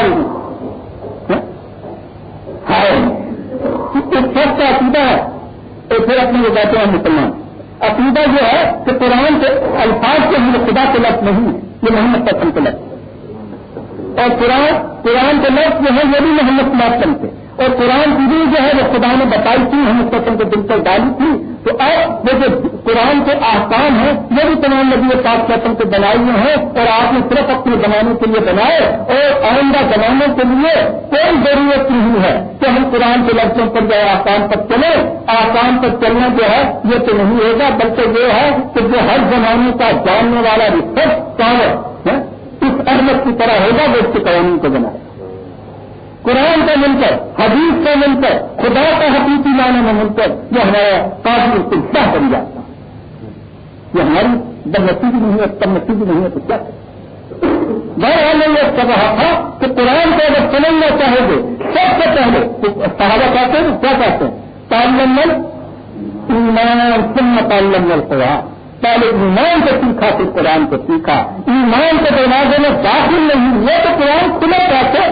ہاں؟ ہاں۔ کا عقیدہ ہے۔ تو پھر اپنے وہ کہتے ہیں مسلمان۔ عقیدہ جو ہے کہ قرآن کے الفاظ کے ہم خدا کے لفظ نہیں ہے یہ محمد پسند کے لفظ۔ اور قرآن قرآن کے لفظ جو ہے یہ بھی محمد پسند کے۔ اور قرآن کی بھی جو ہے، وہ خدا نے بتائی تھی ہم قسم کے دل پر ڈالی تھی۔ تو اب وہ جو قرآن کے آسان ہیں، وہ بھی تمام نبی پاک قسم کے بنائی ہوئے ہیں اور آپ نے صرف اپنے بنانے کے لیے بنائے اور آئندہ بنانے کے لیے کوئی ضرورت نہیں ہے کہ ہم قرآن کے لفظوں پر جو آسان پر چلیں۔ آسان پر چلنا جو ہے، یہ تو نہیں ہوگا، بلکہ یہ ہے کہ جو ہر زمانے کا جاننے والا ریسرچ پاور اس ارمت کی طرح ہوگا، وہ اس کے قوانین کو بنائے۔ قرآن کا مل کر حدیث کا مل کر خدا کا حقیقی معنی میں مل کر یہ ہمارا کافی استفاح بن جاتا یہ ہماری جب نصیبی نہیں ہے، تب نصیبی نہیں ہے تو کیا؟ بہرحال یہ کہہ رہا تھا کہ قرآن کو اگر سمجھنا چاہو گے، سب سے پہلے صحابہ کہتے ہیں، کیا کہتے ہیں؟ تالمل ایمان سن تالمل قرآن پہلے ایمان کو سیکھا، پھر قرآن کو سیکھا۔ ایمان کے دروازے میں داخل نہیں، یہ تو قرآن کھلا کہتے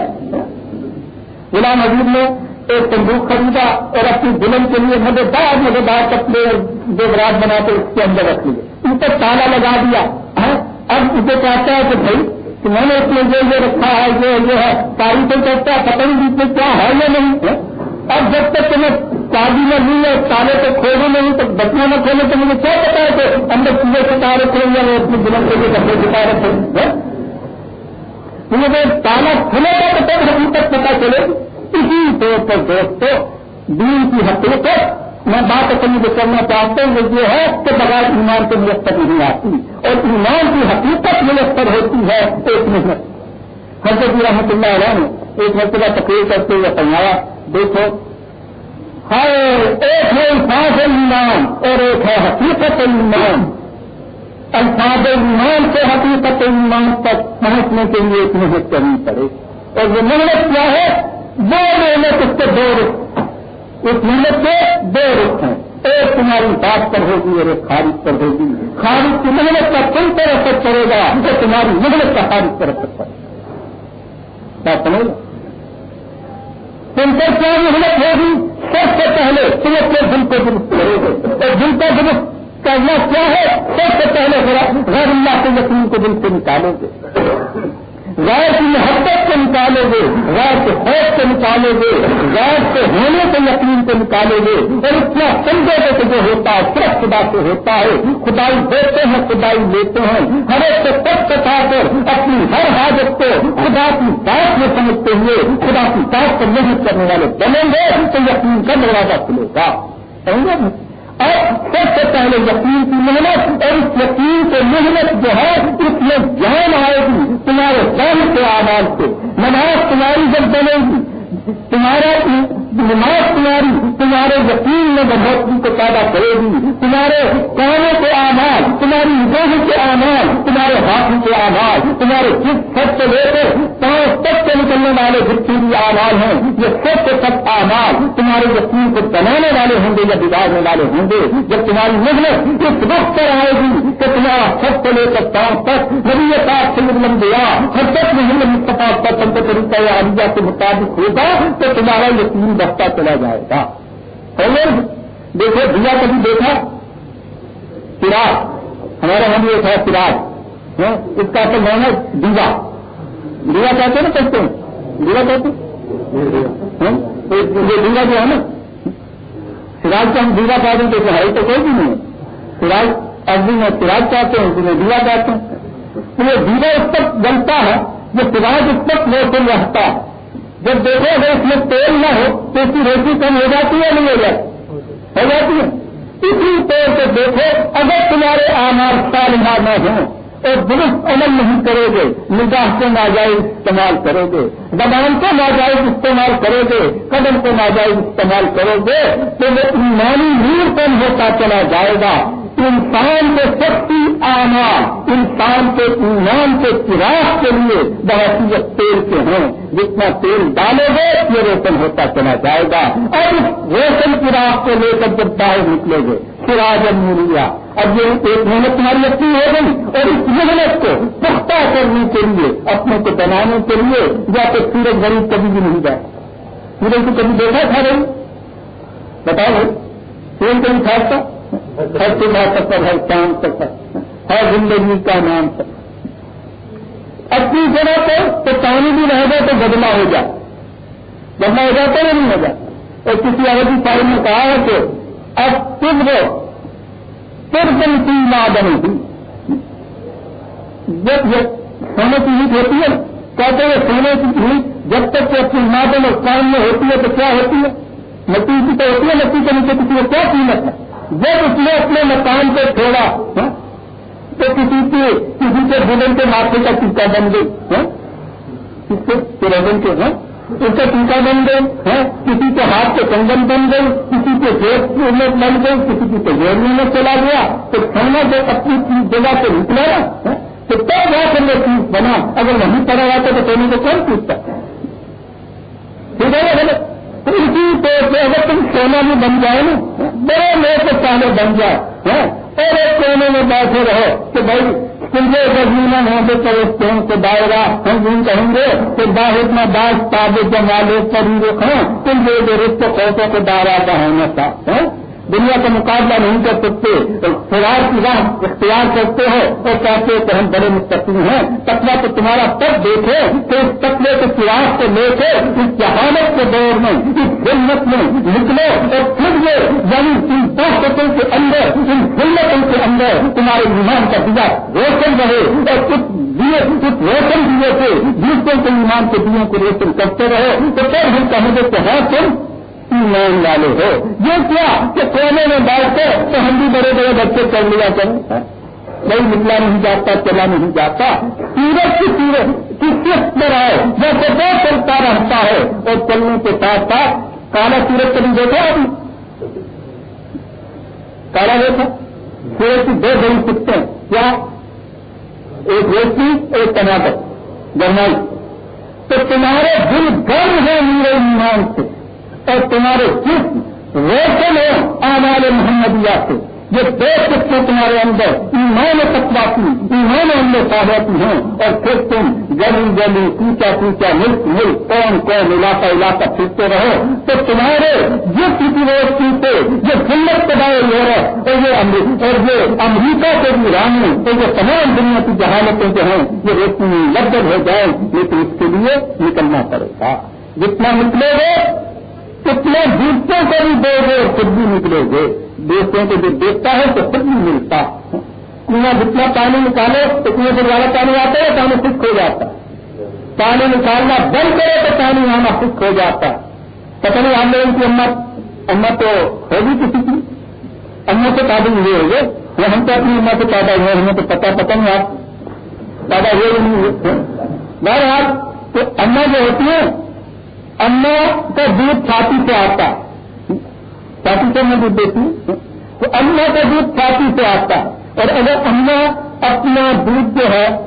غلام حضور نے ایک تندوق خریدا اور اپنی دلہن کے لیے مجھے دار مجھے دار کپڑے دیوراج بنا کے اس کے اندر رکھ لیے۔ ان پر تالا لگا دیا۔ ہاں؟ اب اسے کہتا ہے کہ بھائی، کہ میں نے اس میں یہ یہ رکھا ہے، یہ یہ ہے۔ تاریخ کرتا ہے، پتہ نہیں میں کیا ہے یا نہیں۔ ہاں؟ اب جب تک تمہیں شادی میں نہیں ہے تالے کو کھولے نہیں، تو بچوں میں کھولے تو مجھے کیا پتا ہے کہ اندر چیزیں ستا رکھے یا اپنی دلہن کے لیے کپڑے ستا رکھے مجھے تالا کھلے گا تو تب حقیقت پتا چلے گی اسی طور پر دوستوں دین کی حقیقت، میں بات اپنی جو کرنا چاہتا ہوں وہ یہ ہے کہ بغیر ایمان کے میسر نہیں آتی۔ اور ایمان کی حقیقت میسر ہوتی ہے ایک محنت۔ حضرت جی رحمت اللہ علیہ نے ایک مرتبہ تقریر کرتے ہوئے سمجھایا دیکھو، ہر ایک ہے الفاظ ایمان اور ایک ہے حقیقت ایمان۔ الفاظ ایمان سے حقیقت ایمان تک پہنچنے کے لیے ایک محنت کرنی پڑے۔ اور وہ محنت کیا ہے، وہ محنت اس کے دو رخ اس محنت کے دو رخ ہیں۔ ایک تمہاری بات پر ہوگی اور ایک خارج پر ہوگی۔ خارج کی محنت کا تم پر اثر کرے گا، جو تمہاری محنت کا خارج پر اثر کرے گا۔ کیا سمجھ تم پر کیا محنت ہوگی؟ سب سے پہلے تم اپنے دل کو درست کرو گے۔ اور دل کا درست کرنا کیا ہے؟ سب سے پہلے غیر اللہ کے یقین کو دل سے نکالو گے۔ غیر کی محبت کو نکالو گے، غیر کے خوف کو نکالو گے، غیر کے ہونے کے یقین کو نکالو گے۔ اور اتنا سمجھو گے کہ جو ہوتا ہے، صرف خدا سے ہوتا ہے۔ خدائی دیتے ہیں، خدائی لیتے ہیں۔ ہر ایک کو سب کٹا کر اپنی ہر حاجت کو خدا کی بات میں سمجھتے ہوئے، خدا کی بات پر محنت کرنے والے بنیں گے تو یقین کا دروازہ کھلے گا۔ سمجھے؟ اور سب سے پہلے یقین کی محنت اور اس یقین سے محنت جو ہے، اس میں جان آئے گی، تمہارے دل کے آواز سے نماز تمہاری جب بنے گی، تمہارا نماز تمہاری تمہارے یقین میں بڑھوتری کو پیدا کرے گی، تمہارے کانوں کے آواز تمہاری نگاہ کے آواز تمہارے ہاتھوں کے آواز تمہارے جس سب سے لے کر پانچ تک سے نکلنے والے جتنی آواز ہیں، یہ سب سے سب آواز تمہارے یقین کو بنانے والے ہوں گے یا بگاڑنے والے ہوں گے؟ جب تمہاری محنت اس وقت پر آئے گی کہ تمہارا سب سے لے کر پانچ تک نبی پاک سے مطلب دیا ہر تک محمد مصطفیٰ پر تم کو طریقہ عالیہ کے مطابق ہوگا، تو تمہارا یقین بڑھتا چلا جائے گا۔ دیکھو دیا کبھی دیکھا؟ سراج ہمارے یہاں بھی ایک ہے ہاں، اس کا اصل نام ہے دیوا۔ دیوا کہتے ہیں نا کہتے ہیں؟ دیوا کہتے ہاں، یہ دیوا جو ہے نا سراج کو ہم دیوا کہتے ہیں تو ہے تو کوئی بھی نہیں سراج اربی میں سراج چاہتے ہیں جنہیں دیوا کہتے ہیں۔ تو یہ دیوا اس تک بنتا ہے، جو سراج اس تک موسم رہتا ہے۔ جب دیکھو اگر اس میں تیل نہ ہو تو اس کی روٹی کم ہو جاتی ہے نہیں ہو جاتی؟ ہو جاتی ہے۔ اسی طور سے دیکھو، اگر تمہارے آمار سالمار نہ ہوں اور درست عمل نہیں کرو گے، نگاہ کو ناجائز استعمال کرو گے، زبان کو ناجائز استعمال کرو گے، قدم کو ناجائز استعمال کرو گے، تو وہ ایمانی نور کم ہوتا چلا جائے گا۔ انسان کے سختی آنا، انسان کے ایمان کے چراغ کے لیے بحثیت تیل کے ہیں جتنا تیل ڈالو گے، یہ روشن ہوتا چلا جائے گا۔ اور اس روشن چراغ کو لے کر جب باہر نکلے گے سراج موریا اب یہ ایک محنت تمہاری اپنی ہو گئی، اور اس محنت کو پختہ کرنے کے لیے، اپنے کو بنانے کے لیے یا تو سورج غریب کبھی بھی نہیں جائے۔ سورج کو کبھی دیکھا تھا رہی بتاؤ سورج کبھی کھاتا؟ ہر سے کھا سکتا ہر کام سکتا ہر زندگی کا نام سکتا اپنی جگہ پہ تو پانی بھی رہ گا تو بدلا ہو جائے۔ بدلا ہو جاتا ہے نہیں ہو جائے۔ اور کسی عربی صاحب نے کہا ہے کہ اب تم وہ پھر دن کی ماں بنی تھی۔ جب سونے کی ہیٹ ہوتی ہے کہتے ہیں سونے کی ہیٹ جب تک کہ اپنی مادن اور کام میں ہوتی ہے تو کیا ہوتی ہے؟ مٹی کی تو ہوتی ہے مٹی کے نیچے کسی کو کیا قیمت ہے؟ جب اس نے اپنے مکان کو چھوڑا ہاں، تو کسی کے کسی کے بلن کے ماتھے کا ٹیکا بن گئی ہاں؟ کس کے؟ پیرن کے ہیں اس کا ٹیکا بن گئی ہے ہاں؟ کسی کے ہاتھ کے کنگن بن گئی کسی کے جیب میں بن گئی کسی کی تجربے میں چلا گیا، تو کھانا جو اپنی جگہ سے نکلا نا تو تب جا کر چیز بنا؟ اگر نہیں پڑا جاتا تو کہنے کو کون پوچھتا اسی طور سے اگر تم سونا بھی بن جائے نا بڑے لوگ پہلے بن جائے اور ایک کونے میں بیٹھے رہو کہ بھائی تجھے گے تو اس کرے کو دائرہ ہم یوں کہیں گے کہ باہر میں باس تاب جمالے کری رکھوں تم جو رشتے پیسوں کو دائرہ بہانا چاہتے ہیں دنیا کا مقابلہ نہیں کر سکتے فرار کی راہ اختیار کرتے ہو اور کہتے کہ ہم بڑے مستقبل ہیں۔ تقوا تو تمہارا تب دیکھے کہ اس تقوی کے فراغ کو لے کے اس جہالت کے دور میں، اس ہمت میں نکلو اور پھر یہ یعنی ان طاقتوں کے اندر، ان ہمتوں کے اندر تمہارے ایمان کا دیا روشن رہے اور کچھ دیے کچھ روشن دیے تھے دوسروں کے ایمان کے دیوں کو روشن کرتے رہے۔ تو پھر ہم کہیں گے کہ ہاں تم ایمان والے ہو۔ یہ کیا کہ کونے میں بیٹھ کے تو ہم بھی بڑے بڑے بچے کر لیا کریں؟ نہیں نکلا نہیں جاتا چلا نہیں جاتا سورج کی سورج کی قسط پر آئے، جیسے وہ چلتا رہتا ہے۔ اور چلنے کے ساتھ ساتھ کالا سورج کبھی دیکھا ابھی؟ کالا دیکھا؟ سورج کی دو بڑی سکتے ہیں کیا؟ ایک روٹی ایک ٹماٹر گرمائی تو تمہارے دل گرم ہے میرے ایمان سے۔ اور تمہارے جسم روشن ہو آمال محمدیہ سے یہ دو قسمیں تمہارے اندر، ایمان تکواتی ایمان اندر صاحبتی ہیں۔ اور پھر تم گلی گلی پوچھا پوچھا ملک ملک، کون کون، علاقہ علاقہ پھرتے رہو۔ تو تمہارے جس یونیورسٹی سے جو سلت پدائے ہو رہا اور یہ اور یہ امریکہ کے بھی رانی تو یہ تمام دنیا کی جہالتیں جو ہیں، یہ روشنی لگ ہو جائے لیکن اس کے لیے نکلنا پڑے گا۔ جتنا نکلے گے کتنے دوستوں کو بھی دو گے اور خود بھی نکلے گے۔ دوستوں کو جو دیکھتا ہے تو خود بھی ملتا کنواں جتنا پانی نکالے تو کنویں سے زیادہ پانی آتا ہے پانی خشک ہو جاتا پانی نکالنا بند کرے تو پانی آنا خشک ہو جاتا پتہ نہیں ہم لوگوں کی امت امت تو ہوگی کسی کی؟ امت سے پیدا ہوئے۔ ہوگے وہ ہم تو اپنی امت سے پیدا ہوئے، ہمیں تو پتا پتہ نہیں آپ پیدا ہوئے نہیں ہوئے۔ بہرحال، تو اما جو ہوتی ہے دودھ چھاتی سے آتا چھاتی سے میں دودھ دیتی ہوں۔ تو اما کا دودھ چھاتی سے آتا اور اگر اما اپنا دودھ جو ہے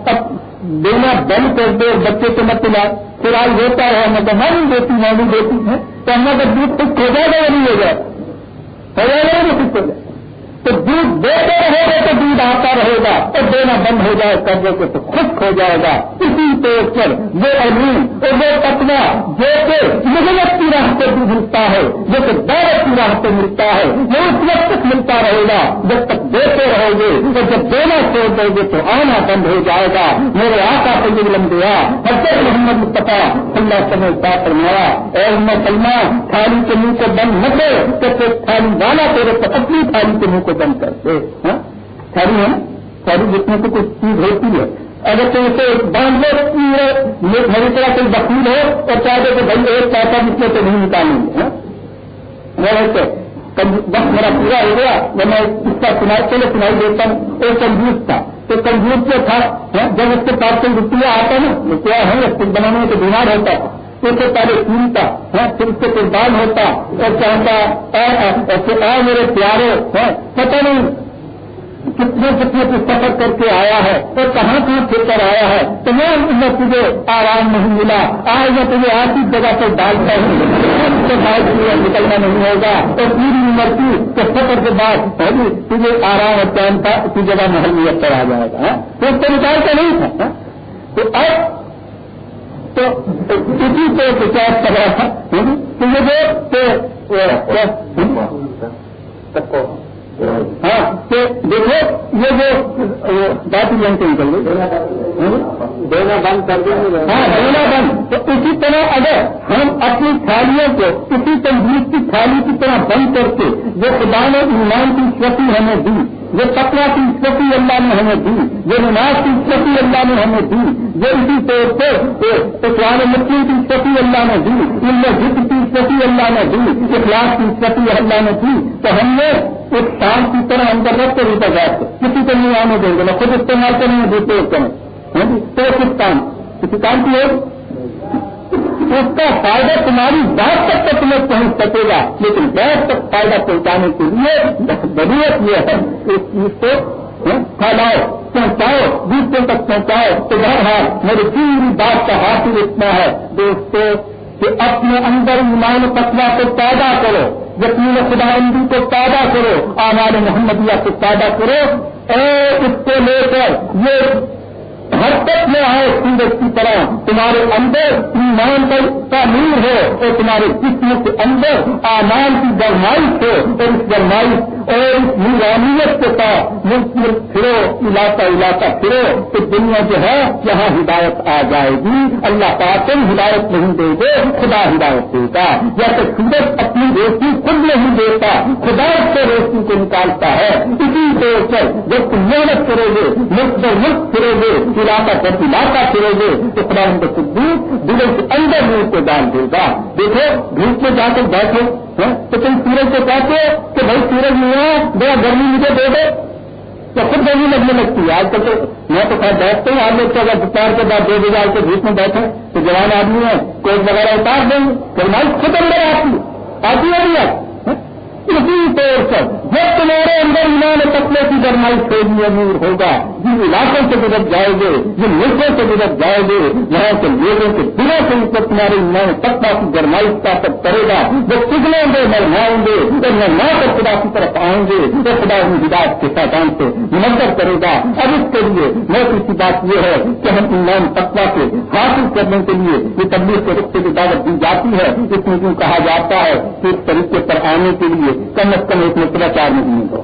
دینا بند کر دے، بچے کو مت پلا پھر آج ہوتا ہے مطلب میں نہیں دیتی میں نہیں دیتی ہے تو اما کا دودھ خود کھو جائے گا یا نہیں ہو جائے؟ ہو جائے گا نہیں خود ہو جائے؟ تو دودھ دیتے رہے گا تو دودھ آتا رہے گا۔ اور دینا بند ہو جائے قرضے کو تو خود ہو جائے گا۔ اسی طور پر وہ علوم اور وہ تقوا جو کہ محنت کی راہ پہ بھی ملتا ہے، جو کہ دولت کی راہ پہ ملتا ہے۔ وہ اس وقت تک ملتا رہے گا۔ جب تک دیتے رہو گے، اور جب دینا چھوڑ دو گے تو آنا بند ہو جائے گا۔ میرے آقا کو یہ لم دیا حضرت محمد مصطفیٰ اللہ سمجھ کا فرمایا اور مسلمان تھالی کے منہ کو بند نہ کرے، تو پھر تھالی والا تیرے اپنی تھالی کے منہ کو بند کرتے ساری ہاں؟ ہے؟ ساری جتنے کو کچھ چیز ہوتی ہے۔ اگر تو اسے باندھ لو میری طرح کوئی وکیل ہو اور چاہتے کہ بھائی ایک پیسہ جس میں تو نہیں نکالیں گے وقت میرا پورا ہو گیا جب میں اس کا سنائی چلے سنائی دیتا ہوں، ایک کنجوس تھا۔ تو کنجوس جو تھا جب اس کے پاس کوئی روپیہ آتا نا، روپیہ ہے، اس بنانے میں تو بیمار ہوتا تھا اس سے پہلے سنتا پھر اس سے قربان ہوتا۔ اور چاہتا اور میرے پیارے پتہ نہیں کتنے کتنے کو سفر کر کے آیا ہے اور کہاں کہاں پھر کر آیا ہے؟ تمام میں تجھے آرام نہیں ملا۔ آج میں تجھے ایسی جگہ پر ڈالتا ہوں نکلنا نہیں ہوگا۔ اور پوری عمر کی تو سفر کے بعد تجھے آرام اور چین کا اسی جگہ محل میسر آ جائے گا ہاں؟ تو اس کو نکالتا نہیں تھا ہاں؟ تو اب تو اسی کو شکایت کر رہا تھا؟ ہاں؟ تو یہ جو ہاں دیکھو یہ جو بات سے نکل گئی۔ دینا بند کر دیں ہاں دینا بند۔ تو اسی طرح اگر ہم اپنی تھالیوں کو اسی تنظیم کی تھالی کی طرح بند کر کے جو خدا نے ایمان کی شکتی ہمیں دی، جو تقوا کی شکتی اللہ نے ہمیں دی، جو نماز کی شکتی اللہ نے ہمیں دی، جو اسی طور پہ اسلام مسلم کی شکتی اللہ نے دی، ان میں جس کی شکتی اللہ نے دی، اخلاق کی شکتی اللہ نے دی، تو ہم نے ایک شام کی طرح اندر رکھ کے روپے گئے کسی کو نہیں آنے دیں گے، نہ خود استعمال کریں گے دوسرے کریں۔ ہاں جی؟ تو کس کام؟ کسی کام کی اس کا فائدہ تمہاری بات تک تو تمہیں پہنچ سکے گا، لیکن گیس تک فائدہ پہنچانے کے لیے ضرورت یہ ہے اس چیز کو پھیلاؤ، پہنچاؤ دوسروں تک پہنچاؤ، تو بہرحال میری پوری بات کا حاصل اتنا ہے۔ دوستوں کہ اپنے اندر ایمان پتلا کو پیدا کرو، یقین خدا بندی کو پیدا کرو آمار محمدیہ کو پیدا کرو، اور اس کو لے کر یہ حرکت میں آئے سورج کی طرح، تمہارے اندر ایمان کا تعمیر ہو اور تمہارے جسم کے اندر آمان کی گرمائش ہو اور اس گرمائش اور اس کے ساتھ ملک ملک پھرو، علاقہ علاقہ پھرو، تو دنیا جو ہے، یہاں ہدایت آ جائے گی۔ اللہ پاک ہدایت نہیں دے گے، خدا ہدایت دے گا یا تو سورج اپنی روشنی خود نہیں دیتا، خدا سے روشنی کو نکالتا ہے۔ اسی طور پر جب تم محنت کرو گے، ملک میں ملک پھرو گے، علاقہ پر علاقہ پھرو گے، تو خدا ان کو دل کے اندر منہ کو ڈال دے گا۔ دیکھو، دھوپ میں جا کر بیٹھو۔ ہاں؟ تو تم سورج کو کہتے ہو کہ بھائی سورج نہیں ہے، بڑا گرمی مجھے دے دو۔ تو خود گرمی لگنے لگتی ہے۔ آج تک تو میں تو خیر بیٹھتا ہوں آپ لوگ اگر دوپہر کے بعد دو بجے کے دھوپ میں بیٹھے، تو جوان آدمی ہے کوٹ وغیرہ اتار دیں گے۔ گرمائی خود اندر آتی آتی ہے آپ ہاں؟ اسی طور پر۔ جب تمہارے اندر ایمان پتلے کی گرمائی چھوڑی امور ہوگا۔ جن علاقوں سے گزر جائے گے، جن ملکوں سے گزر جائے گے، یہاں کے لوگوں کے دنوں سے اوپر تمہارے ایمان پتلا کی گرمائی طاقت کرے گا۔ وہ پگلیں گے مرمائیں گے، اور نہ کر خدا کی طرف آئیں گے تو خدا ان ہدایت کے ساتھ سے منظر کرے گا۔ اب اس کے لیے میں کی بات یہ ہے کہ ہم ایمان پتلا کے حاصل کرنے کے لیے یہ تبدیل کے رقطے کی دعوت دی جاتی ہے۔ اس میں کیوں کہا جاتا ہے کہ اس طریقے پر آنے کے لیے کم از کم ایک مرتبہ چار نہیں ہوگا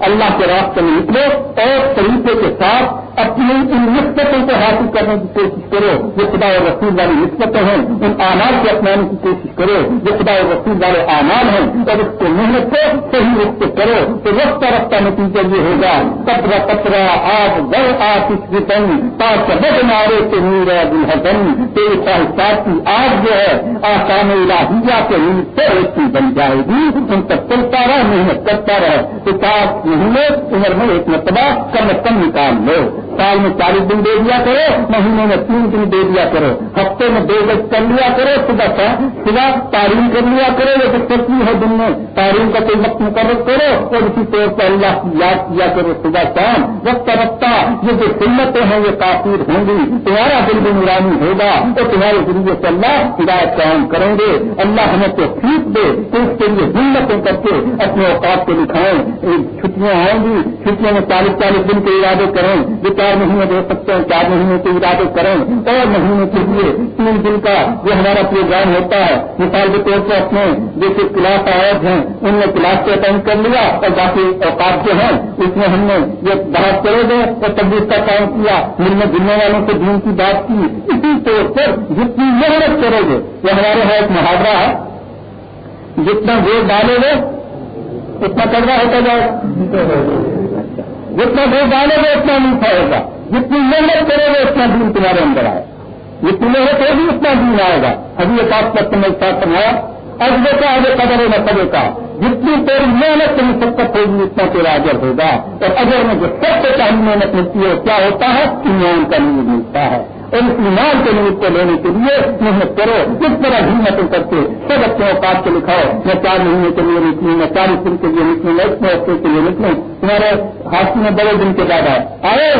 اللہ کے راستے میں نکلو اور طریقے کے ساتھ اپنی ان نسبتوں کو حاصل کرنے کی کوشش کرو۔ جو خدا اور رسول والی نسبتیں ہیں، ان آمار کو اپنانے کی کوشش کرو۔ جو خدا اور رسول والے آمار ہیں، اور اس کو محنت کو صحیح رخ سے کرو تو رفتہ رفتہ نتیجہ یہ ہوگا پترا پترا آپ گئے آپ اس ریٹن پاس بد مارے سے میر دلحسن تیرے خواہشات کی آگ جو ہے، آسان الہیہ کے نیند سے بن جائے گی۔ ان تک چلتا رہا محنت کرتا رہے۔ تو سات مہینے عمر میں ایک مرتبہ کم از کم نکال لو۔ سال میں چالیس دن دے دیا کرو، مہینے میں تین دن دے دیا کرو۔ ہفتے میں دو گز کر لیا کرو، صبح صبح تعلیم کر لیا کرو، یہ دلچسپی ہے دن میں۔ تعلیم کا کوئی وقت مقرر کرو اور اسی طور پر اللہ کی یاد کیا کرو صبح شام وقت رفتہ یہ جو سنتیں ہیں، یہ کافی ہوں گی۔ تمہارا دل بھی نورانی ہوگا تو تمہارے ذریعے سے اللہ ہدایت قائم کریں گے۔ اللہ ہمیں تو ٹھیک دے، تو اس کے لیے ہمتیں کر کے اپنے اوقات کو دکھائیں۔ چھٹیاں ہوں گی چھٹیوں میں چالیس چالیس دن کے ارادے کریں۔ جو چار مہینے دے سکتے ہیں، چار مہینے کے ارادے کریں۔ اور مہینے کے لیے تین دن کا جو ہمارا پروگرام ہوتا ہے، مثال کے طور پر اپنے جیسے کلاس آئے ہیں، ان نے کلاس کو اٹینڈ کر لیا۔ اور باقی اوقات جو ہیں، اس میں ہم نے یہ بات کرے گے اور تبدیل کا کام کیا ملنے جلنے والوں سے دین کی بات کی۔ اسی طور پر جتنی محنت کرو گے یہ ہمارے یہاں ایک محاورہ ہے۔ جتنا زور ڈالے گے اتنا کرنا ہوتا جائے۔ جتنا دور ڈالے گا اتنا میٹھا ہوگا۔ جتنی محنت کرے گا اتنا دن تمہارے اندر آئے۔ جتنی محنت ہوگی، اتنا دن آئے گا۔ ابھی یہ بات کرتے میں ساتھ سمجھایا اجبے کا آگے قدر نہ پڑے کا۔ جتنی تیری محنت سے مسقت ہوگی اتنا تیرا اجر ہوگا۔ اور اجر میں جو سب سے پہلی محنت ملتی ہے کیا ہوتا ہے؟ ایمان کا نیو ملتا ہے۔ اور اس بیمار کے لیے کو لینے کے لیے محنت کرو۔ کس طرح ہمت کر کے سب اپنے اوقات کو لکھاؤ۔ میں چار مہینے کے لیے نکلوں میں چالیس دن کے لیے نکلوں میں اتنے ہفتے کے لیے نکلوں تمہارے ہاتھ میں بڑے دن کے بعد آئے۔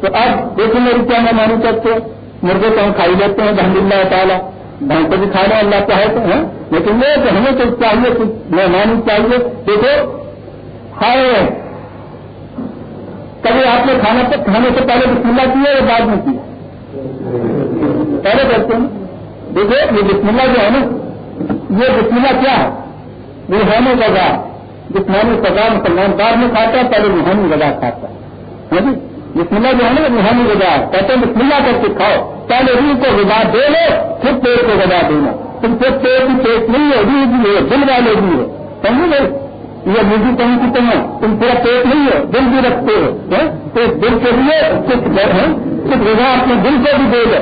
تو اب دیکھیں میری کیا میں مانی کرتے مرغے تو ہم کھائی لیتے ہیں الحمد للہ تعالیٰ۔ بھائی کو بھی کھا رہے اللہ چاہے تو ہیں لیکن یہ کہ ہمیں تو چاہیے کچھ مہمان چاہیے دیکھو ہائے کبھی آپ نے کھانا کھانے سے پہلے بسم اللہ کیا یا بعد میں کیا؟ پہلے کرتے ہیں دیکھو، یہ بسم اللہ جو ہے نا، یہ بسم اللہ کیا ہے؟ روحانی غذا۔ جسمانی سزا مسلمان بعد میں کھاتا ہے، پہلے روحانی غذا کھاتا ہے۔ ہاں جی؟ بسم اللہ جو ہے نا، روحانی غذا کہتے ہیں بسم اللہ کر کے کھاؤ۔ پہلے روح کو غذا دے لو، پھر پیٹ کو غذا دینا تم سے پیٹ بھی پیٹ نہیں ہے، روح بھی ہے، دل والے بھی ہے سمجھ گئے یہ مجھے کہیں کی تم تم پورا پیٹ نہیں ہے، دل بھی رکھتے ہو تو دل کے لیے کچھ کچھ رضا اپنے دل سے بھی دے دو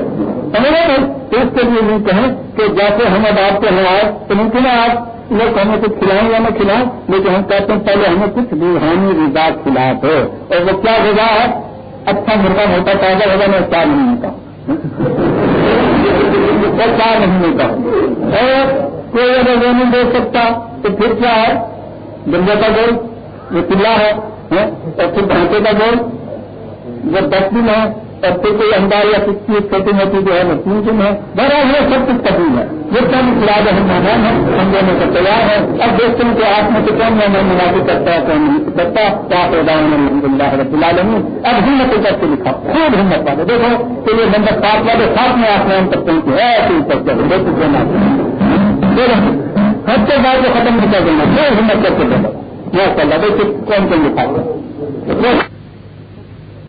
سمجھ گئے تو اس کے لیے نہیں کہیں کہ جیسے ہم اب آپ کے ہم آئے، تو ممکن ہے آپ لوگ ہمیں کچھ کھلائیں یا نہ کھلائیں، لیکن ہم کہتے ہیں پہلے ہمیں کچھ روحانی رضا کھلا دو۔ اور وہ کیا رضا ہے؟ اچھا مرغا ہوتا تازہ ہوگا، میں چار مہینے کا سرکار نہیں کا اور کوئی اگر وہ نہیں دے سکتا تو پھر کیا ہے؟ گنجا کا گول، یہ قلعہ ہے ہاں؟ اور پھر ڈھانچے کا گول۔ جب دس ہے، اور پھر کوئی انڈا یا کسی چیز چھوٹی موٹی جو ہے وہ پوچھنے ہے، بہرحال یہ سب کچھ تبدیل ہے۔ یہ سب خلاج ہم مہمان ہیں ہم دینے کو تیار ہے اب دیکھتے ہیں کہ آپ میں سے کون مہمان مناسب کرتا ہے کون نہیں کرتا؟ کیا پیدا الحمد للہ رب العالمین۔ اب ہمت کر کے لکھا، خوب ہمت والے۔ دیکھو کہ یہ نمبر سات والے ساتھ میں آپ نے نام تک پہنچے ایسے ہی سب چلے دیکھ دینا ہر کے بعد ختم نہیں کر دینا جو ہمت کر کے دینا ماشاء اللہ دیکھیے کون کون لکھا